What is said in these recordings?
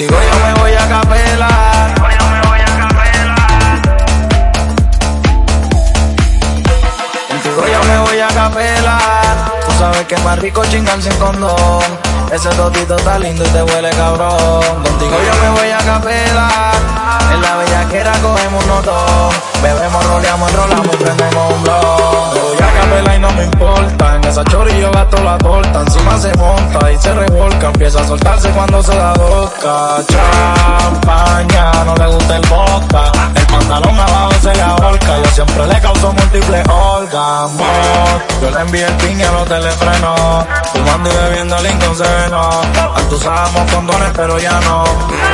Digo yo me voy a capela. Digo yo me voy a capela. Tú sabes que es más rico chingar sin condón. Ese totito está lindo y te huele cabrón. Contigo yo me voy a capela. En la bellaquera cogemos un notón. Bebemos, roleamos, enrolamos, prendemos un blog. Me voy a capela y no me importa. En esa chorilla gasto la torta. Encima hacemos se revolca. Empieza a soltarse cuando se da boca. Champaña, no le gusta el vodka. El pantalón abajo se le ahorca. Yo siempre le causo múltiples órganos. Yo le envié el ping y a los telefrenos. Fumando y Lincoln se Antes usábamos condones, pero ya no.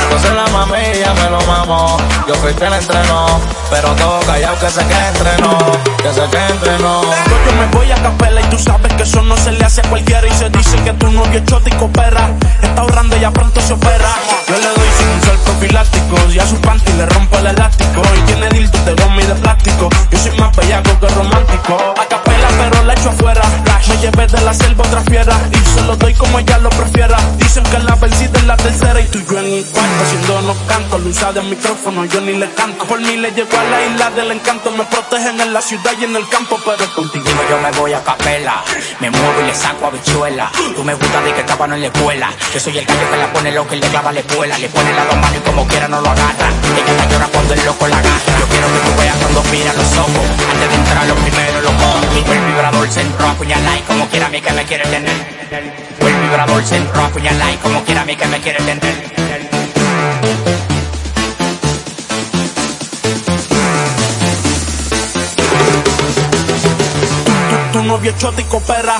Entonces la mami ya me lo mamó. Yo fui que la entrenó. Pero todo callado que se quede entrenó. Que se quede entrenó. Yo me voy a capela y tú sabes que eso no se le hace a cualquiera. Y se dice que tu novio es chote y coopera. Está ahorrando y ya pronto se opera. Me llevé de la selva otra fiera. Y se lo doy como ella lo prefiera. Dicen que la vencida es la tercera. Y tú y yo en cuarto haciendo no canto. Luisa de micrófono yo ni le canto. Por mí le llego a la isla del encanto. Me protegen en la ciudad y en el campo. Pero contigo yo me voy a capela. Me muevo y le saco habichuela. Tú me gusta de que estaba en la escuela. Yo soy el gallo que la pone loca y le clava la espuela. Le pone la dos manos y como quiera no lo agarra. Ella la llora cuando el loco la agarra. Yo quiero que tú veas cuando mira los ojos. Vibrador se entró a apuñalar y como quiera a mí que me quiere tener. El vibrador se entró a apuñalar y como quiera a mí que me quiere tener. tu novio chote y coopera.